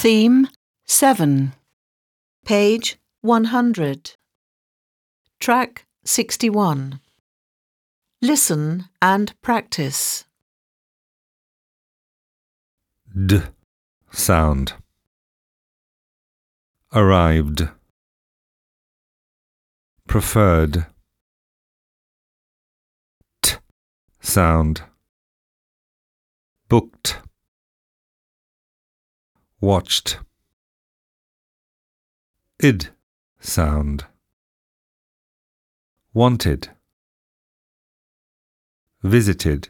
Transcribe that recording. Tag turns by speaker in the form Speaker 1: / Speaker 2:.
Speaker 1: Theme 7. Page 100. Track 61. Listen and practice.
Speaker 2: D sound. Arrived. Preferred. T sound. Booked. Watched. Id sound. Wanted. Visited.